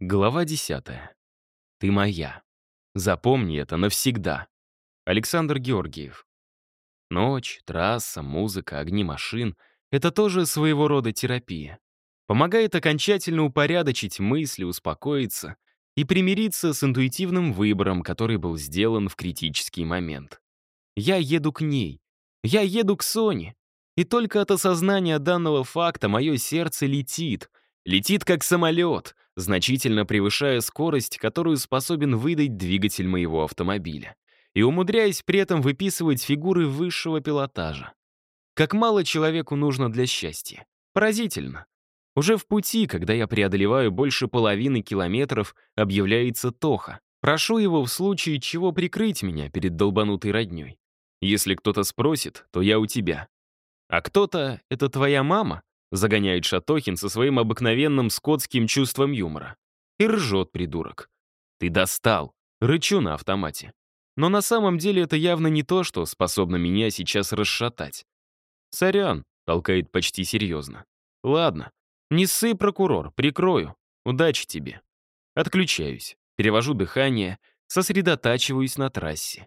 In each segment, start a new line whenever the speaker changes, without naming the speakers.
Глава 10. Ты моя. Запомни это навсегда. Александр Георгиев. Ночь, трасса, музыка, огни машин — это тоже своего рода терапия. Помогает окончательно упорядочить мысли, успокоиться и примириться с интуитивным выбором, который был сделан в критический момент. Я еду к ней. Я еду к Соне. И только от осознания данного факта мое сердце летит. Летит как самолет — значительно превышая скорость, которую способен выдать двигатель моего автомобиля, и умудряясь при этом выписывать фигуры высшего пилотажа. Как мало человеку нужно для счастья. Поразительно. Уже в пути, когда я преодолеваю больше половины километров, объявляется Тоха. Прошу его в случае чего прикрыть меня перед долбанутой роднёй. Если кто-то спросит, то я у тебя. А кто-то — это твоя мама? Загоняет Шатохин со своим обыкновенным скотским чувством юмора. И ржет придурок. Ты достал. Рычу на автомате. Но на самом деле это явно не то, что способно меня сейчас расшатать. «Сорян», — толкает почти серьезно. «Ладно. Не ссы, прокурор, прикрою. Удачи тебе». Отключаюсь, перевожу дыхание, сосредотачиваюсь на трассе.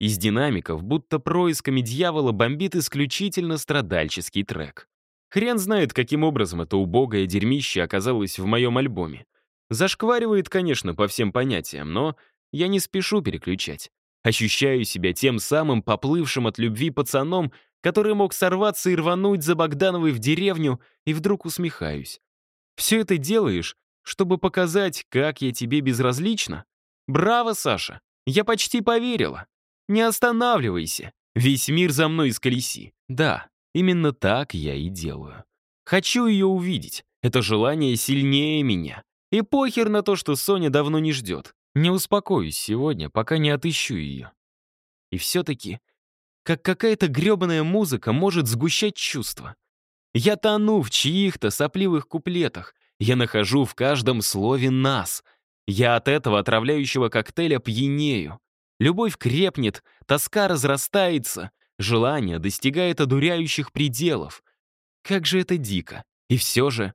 Из динамиков, будто происками дьявола, бомбит исключительно страдальческий трек. Хрен знает, каким образом это убогое дерьмище оказалось в моем альбоме. Зашкваривает, конечно, по всем понятиям, но я не спешу переключать. Ощущаю себя тем самым поплывшим от любви пацаном, который мог сорваться и рвануть за Богдановой в деревню, и вдруг усмехаюсь. Все это делаешь, чтобы показать, как я тебе безразлична? Браво, Саша! Я почти поверила. Не останавливайся. Весь мир за мной исколеси. Да, Именно так я и делаю. Хочу ее увидеть. Это желание сильнее меня. И похер на то, что Соня давно не ждет. Не успокоюсь сегодня, пока не отыщу ее. И все-таки, как какая-то гребаная музыка может сгущать чувства. Я тону в чьих-то сопливых куплетах. Я нахожу в каждом слове «нас». Я от этого отравляющего коктейля пьянею. Любовь крепнет, тоска разрастается, Желание достигает одуряющих пределов. Как же это дико. И все же...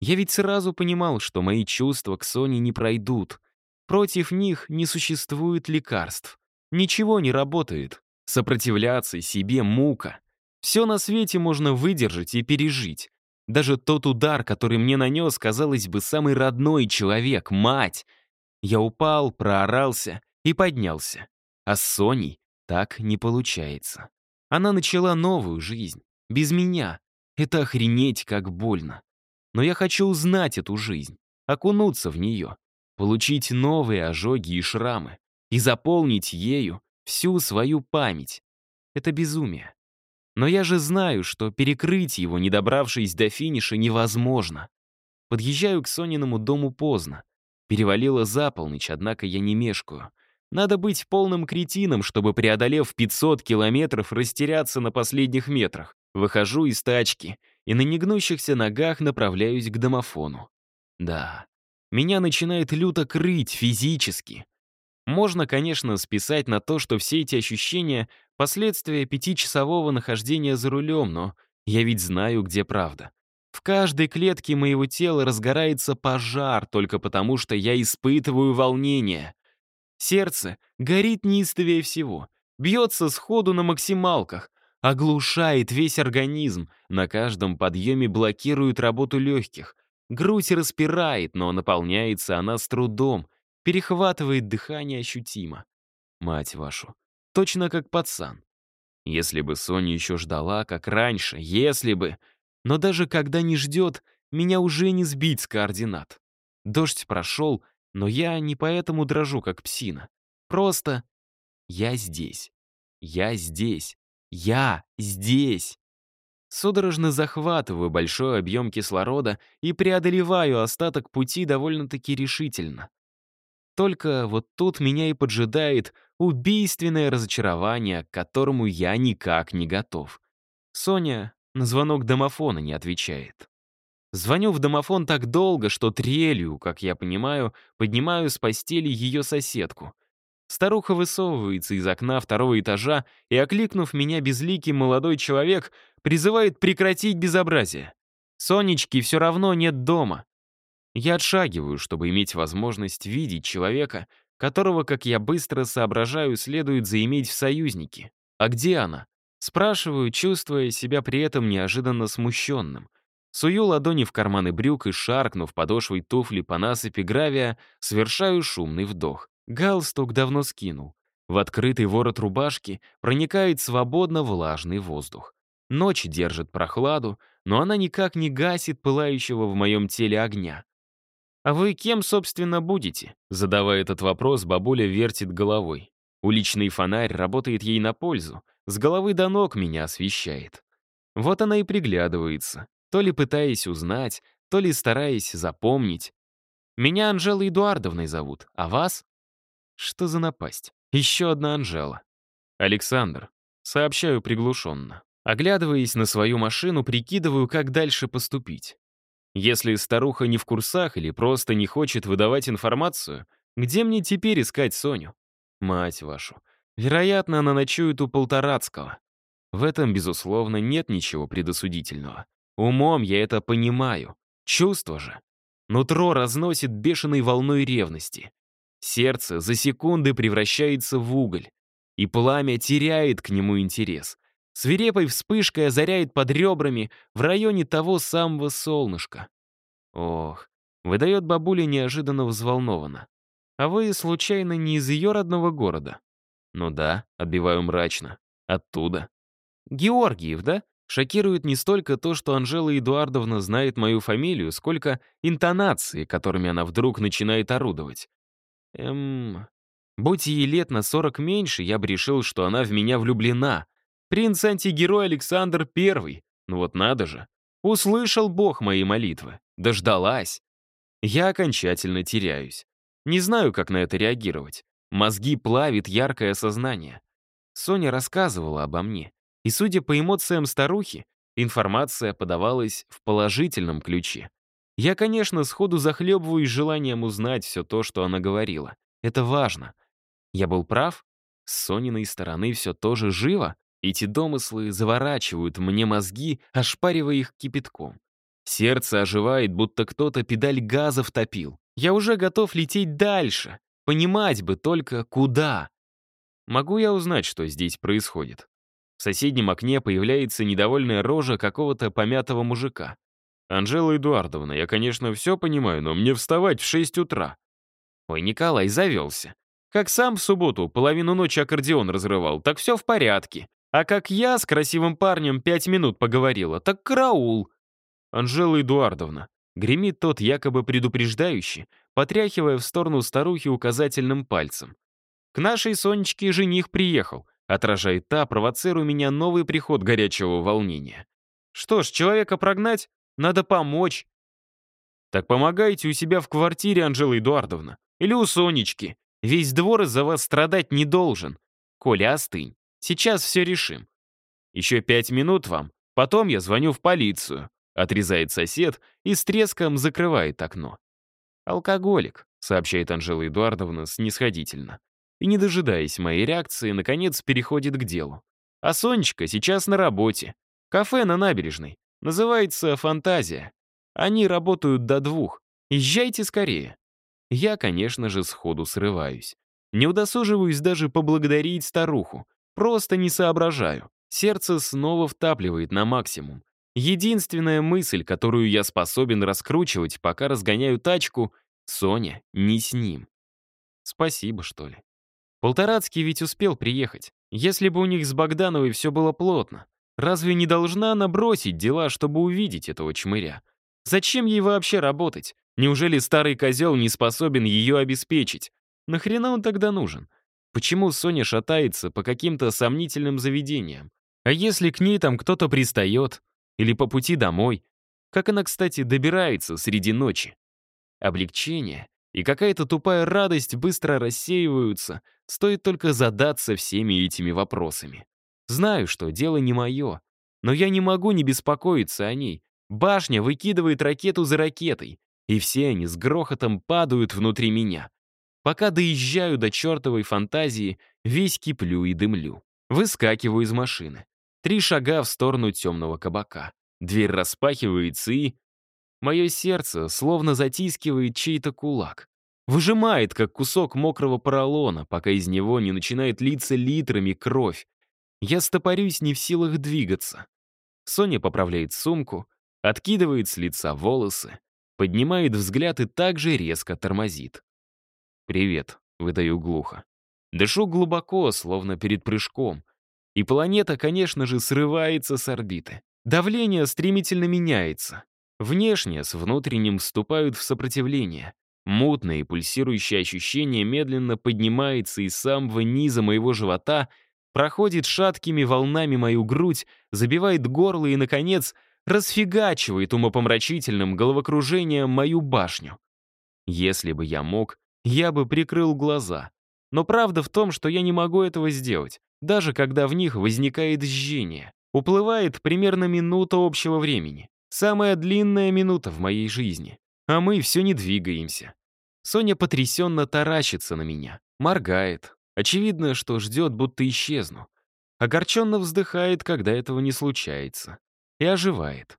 Я ведь сразу понимал, что мои чувства к Соне не пройдут. Против них не существует лекарств. Ничего не работает. Сопротивляться себе — мука. Все на свете можно выдержать и пережить. Даже тот удар, который мне нанес, казалось бы, самый родной человек — мать. Я упал, проорался и поднялся. А с Соней так не получается. Она начала новую жизнь. Без меня. Это охренеть как больно. Но я хочу узнать эту жизнь, окунуться в нее, получить новые ожоги и шрамы и заполнить ею всю свою память. Это безумие. Но я же знаю, что перекрыть его, не добравшись до финиша, невозможно. Подъезжаю к Сониному дому поздно. Перевалило за полночь, однако я не мешкаю. Надо быть полным кретином, чтобы, преодолев 500 километров, растеряться на последних метрах. Выхожу из тачки и на негнущихся ногах направляюсь к домофону. Да, меня начинает люто крыть физически. Можно, конечно, списать на то, что все эти ощущения — последствия пятичасового нахождения за рулем, но я ведь знаю, где правда. В каждой клетке моего тела разгорается пожар только потому, что я испытываю волнение. Сердце горит неистовее всего, бьется сходу на максималках, оглушает весь организм, на каждом подъеме блокирует работу легких. Грудь распирает, но наполняется она с трудом, перехватывает дыхание ощутимо. Мать вашу, точно как пацан. Если бы Соня еще ждала, как раньше, если бы... Но даже когда не ждет, меня уже не сбить с координат. Дождь прошел, но я не поэтому дрожу, как псина. Просто я здесь. Я здесь. Я здесь. Судорожно захватываю большой объем кислорода и преодолеваю остаток пути довольно-таки решительно. Только вот тут меня и поджидает убийственное разочарование, к которому я никак не готов. Соня на звонок домофона не отвечает. Звоню в домофон так долго, что трелью, как я понимаю, поднимаю с постели ее соседку. Старуха высовывается из окна второго этажа и, окликнув меня безликий молодой человек, призывает прекратить безобразие. Сонечки все равно нет дома. Я отшагиваю, чтобы иметь возможность видеть человека, которого, как я быстро соображаю, следует заиметь в союзнике. А где она? Спрашиваю, чувствуя себя при этом неожиданно смущенным. Сую ладони в карманы брюк и, шаркнув подошвой туфли по насыпи гравия, совершаю шумный вдох. Галстук давно скинул. В открытый ворот рубашки проникает свободно влажный воздух. Ночь держит прохладу, но она никак не гасит пылающего в моем теле огня. «А вы кем, собственно, будете?» Задавая этот вопрос, бабуля вертит головой. Уличный фонарь работает ей на пользу, с головы до ног меня освещает. Вот она и приглядывается, то ли пытаясь узнать, то ли стараясь запомнить. «Меня Анжелой Эдуардовной зовут, а вас?» Что за напасть? Еще одна Анжела. «Александр», — сообщаю приглушенно. Оглядываясь на свою машину, прикидываю, как дальше поступить. Если старуха не в курсах или просто не хочет выдавать информацию, где мне теперь искать Соню? Мать вашу. Вероятно, она ночует у Полторацкого. В этом, безусловно, нет ничего предосудительного. Умом я это понимаю. Чувство же. Нутро разносит бешеной волной ревности. Сердце за секунды превращается в уголь, и пламя теряет к нему интерес — свирепой вспышкой озаряет под ребрами в районе того самого солнышка. Ох, выдает бабуля неожиданно взволнованно. А вы, случайно, не из ее родного города? Ну да, отбиваю мрачно. Оттуда. Георгиев, да? Шокирует не столько то, что Анжела Эдуардовна знает мою фамилию, сколько интонации, которыми она вдруг начинает орудовать. Эм... Будь ей лет на сорок меньше, я бы решил, что она в меня влюблена, Принц-антигерой Александр I. Ну вот надо же. Услышал Бог мои молитвы. Дождалась. Я окончательно теряюсь. Не знаю, как на это реагировать. Мозги плавит яркое сознание. Соня рассказывала обо мне. И, судя по эмоциям старухи, информация подавалась в положительном ключе. Я, конечно, сходу захлебываюсь желанием узнать все то, что она говорила. Это важно. Я был прав? С Сониной стороны все тоже живо? Эти домыслы заворачивают мне мозги, ошпаривая их кипятком. Сердце оживает, будто кто-то педаль газа втопил. Я уже готов лететь дальше. Понимать бы только, куда. Могу я узнать, что здесь происходит? В соседнем окне появляется недовольная рожа какого-то помятого мужика. «Анжела Эдуардовна, я, конечно, все понимаю, но мне вставать в 6 утра». Ой, Николай завелся. Как сам в субботу половину ночи аккордеон разрывал, так все в порядке. А как я с красивым парнем пять минут поговорила, так караул. Анжела Эдуардовна. Гремит тот якобы предупреждающий, потряхивая в сторону старухи указательным пальцем. К нашей Сонечке жених приехал, отражает та, провоцируя меня новый приход горячего волнения. Что ж, человека прогнать, надо помочь. Так помогайте у себя в квартире, Анжела Эдуардовна. Или у Сонечки. Весь двор из-за вас страдать не должен. Коля, остынь. Сейчас все решим. Еще пять минут вам, потом я звоню в полицию», — отрезает сосед и с треском закрывает окно. «Алкоголик», — сообщает Анжела Эдуардовна снисходительно. И, не дожидаясь моей реакции, наконец переходит к делу. А Сонечка сейчас на работе. Кафе на набережной. Называется «Фантазия». Они работают до двух. Езжайте скорее. Я, конечно же, сходу срываюсь. Не удосуживаюсь даже поблагодарить старуху. Просто не соображаю. Сердце снова втапливает на максимум. Единственная мысль, которую я способен раскручивать, пока разгоняю тачку, Соня не с ним. Спасибо, что ли. Полторацкий ведь успел приехать. Если бы у них с Богдановой все было плотно, разве не должна она бросить дела, чтобы увидеть этого чмыря? Зачем ей вообще работать? Неужели старый козел не способен ее обеспечить? Нахрена он тогда нужен? Почему Соня шатается по каким-то сомнительным заведениям? А если к ней там кто-то пристает? Или по пути домой? Как она, кстати, добирается среди ночи? Облегчение и какая-то тупая радость быстро рассеиваются, стоит только задаться всеми этими вопросами. Знаю, что дело не мое, но я не могу не беспокоиться о ней. Башня выкидывает ракету за ракетой, и все они с грохотом падают внутри меня. Пока доезжаю до чертовой фантазии, весь киплю и дымлю. Выскакиваю из машины. Три шага в сторону темного кабака. Дверь распахивается и... Мое сердце словно затискивает чей-то кулак. Выжимает, как кусок мокрого поролона, пока из него не начинает литься литрами кровь. Я стопорюсь не в силах двигаться. Соня поправляет сумку, откидывает с лица волосы, поднимает взгляд и также резко тормозит. «Привет», — выдаю глухо. Дышу глубоко, словно перед прыжком. И планета, конечно же, срывается с орбиты. Давление стремительно меняется. Внешне с внутренним вступают в сопротивление. Мутное и пульсирующее ощущение медленно поднимается из самого низа моего живота, проходит шаткими волнами мою грудь, забивает горло и, наконец, расфигачивает умопомрачительным головокружением мою башню. Если бы я мог, я бы прикрыл глаза. Но правда в том, что я не могу этого сделать, даже когда в них возникает жжение. Уплывает примерно минута общего времени. Самая длинная минута в моей жизни. А мы все не двигаемся. Соня потрясенно таращится на меня, моргает. Очевидно, что ждет, будто исчезну. Огорченно вздыхает, когда этого не случается. И оживает.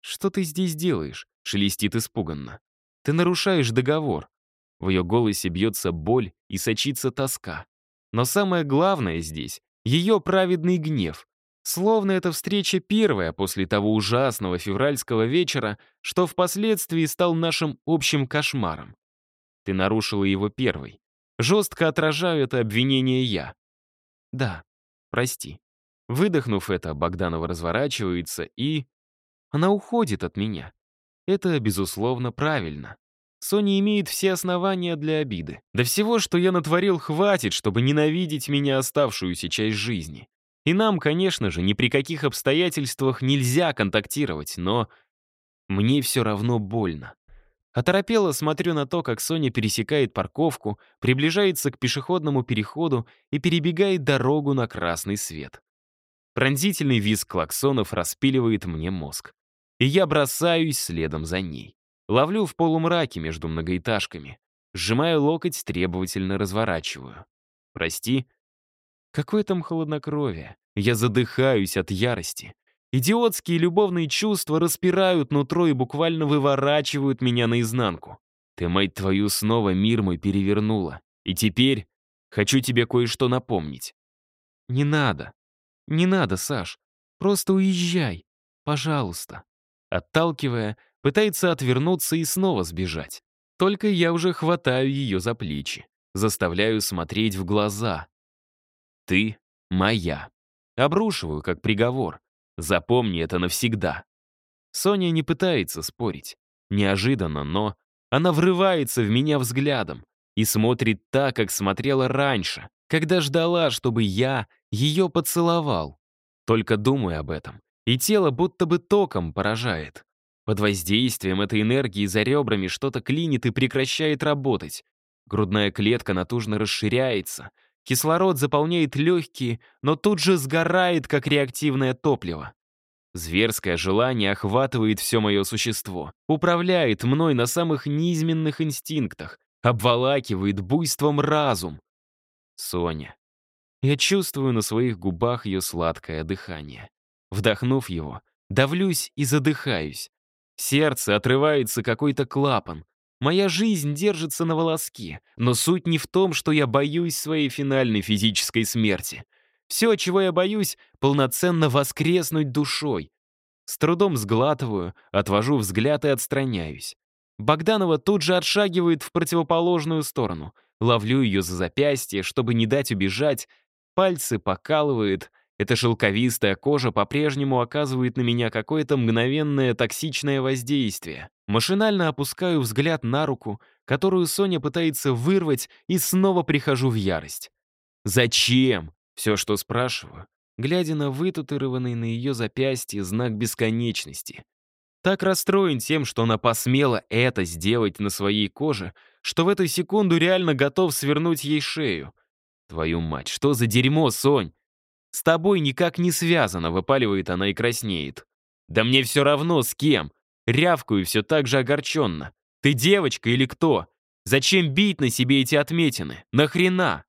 «Что ты здесь делаешь?» — шелестит испуганно. «Ты нарушаешь договор». В ее голосе бьется боль и сочится тоска. Но самое главное здесь — ее праведный гнев. Словно эта встреча первая после того ужасного февральского вечера, что впоследствии стал нашим общим кошмаром. Ты нарушила его первой. Жестко отражаю это обвинение я. Да, прости. Выдохнув это, Богданова разворачивается и... Она уходит от меня. Это, безусловно, правильно. Соня имеет все основания для обиды. Да всего, что я натворил, хватит, чтобы ненавидеть меня оставшуюся часть жизни. И нам, конечно же, ни при каких обстоятельствах нельзя контактировать, но мне все равно больно. Оторопело смотрю на то, как Соня пересекает парковку, приближается к пешеходному переходу и перебегает дорогу на красный свет. Пронзительный визг клаксонов распиливает мне мозг. И я бросаюсь следом за ней. Ловлю в полумраке между многоэтажками. Сжимаю локоть, требовательно разворачиваю. «Прости». Какое там холоднокровие? Я задыхаюсь от ярости. Идиотские любовные чувства распирают нутро и буквально выворачивают меня наизнанку. Ты, мать твою, снова мир мой перевернула. И теперь хочу тебе кое-что напомнить. Не надо. Не надо, Саш. Просто уезжай. Пожалуйста. Отталкивая, пытается отвернуться и снова сбежать. Только я уже хватаю ее за плечи, заставляю смотреть в глаза. Ты моя. Обрушиваю, как приговор. Запомни это навсегда. Соня не пытается спорить. Неожиданно, но она врывается в меня взглядом и смотрит так, как смотрела раньше, когда ждала, чтобы я ее поцеловал. Только думаю об этом, и тело будто бы током поражает. Под воздействием этой энергии за ребрами что-то клинит и прекращает работать. Грудная клетка натужно расширяется, Кислород заполняет легкие, но тут же сгорает, как реактивное топливо. Зверское желание охватывает все мое существо, управляет мной на самых низменных инстинктах, обволакивает буйством разум. Соня. Я чувствую на своих губах ее сладкое дыхание. Вдохнув его, давлюсь и задыхаюсь. Сердце отрывается какой-то клапан, Моя жизнь держится на волоске, но суть не в том, что я боюсь своей финальной физической смерти. Все, чего я боюсь, полноценно воскреснуть душой. С трудом сглатываю, отвожу взгляд и отстраняюсь. Богданова тут же отшагивает в противоположную сторону. Ловлю ее за запястье, чтобы не дать убежать. Пальцы покалывает, эта шелковистая кожа по-прежнему оказывает на меня какое-то мгновенное токсичное воздействие. Машинально опускаю взгляд на руку, которую Соня пытается вырвать, и снова прихожу в ярость. «Зачем?» — все, что спрашиваю, глядя на вытатуированный на ее запястье знак бесконечности. Так расстроен тем, что она посмела это сделать на своей коже, что в эту секунду реально готов свернуть ей шею. Твою мать, что за дерьмо, Сонь? «С тобой никак не связано», — выпаливает она и краснеет. «Да мне все равно, с кем». Рявкаю все так же огорченно. «Ты девочка или кто? Зачем бить на себе эти отметины? Нахрена?»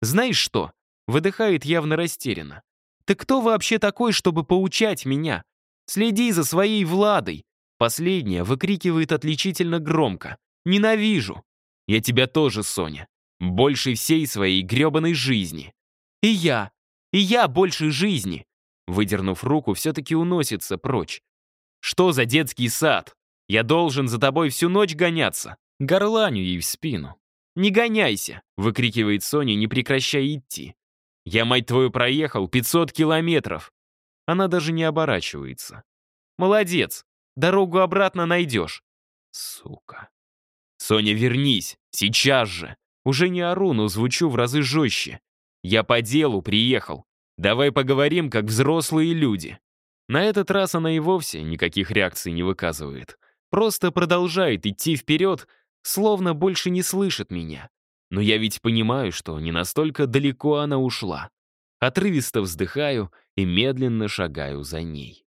«Знаешь что?» — выдыхает явно растерянно. «Ты кто вообще такой, чтобы поучать меня? Следи за своей Владой. Последняя выкрикивает отличительно громко. «Ненавижу!» «Я тебя тоже, Соня. Больше всей своей гребаной жизни». «И я! И я больше жизни!» Выдернув руку, все-таки уносится прочь. «Что за детский сад? Я должен за тобой всю ночь гоняться!» Горланю ей в спину. «Не гоняйся!» — выкрикивает Соня, не прекращая идти. «Я, мать твою, проехал 500 километров!» Она даже не оборачивается. «Молодец! Дорогу обратно найдешь!» Сука. «Соня, вернись! Сейчас же!» Уже не ору, но звучу в разы жестче. «Я по делу приехал. Давай поговорим, как взрослые люди». На этот раз она и вовсе никаких реакций не выказывает. Просто продолжает идти вперед, словно больше не слышит меня. Но я ведь понимаю, что не настолько далеко она ушла. Отрывисто вздыхаю и медленно шагаю за ней.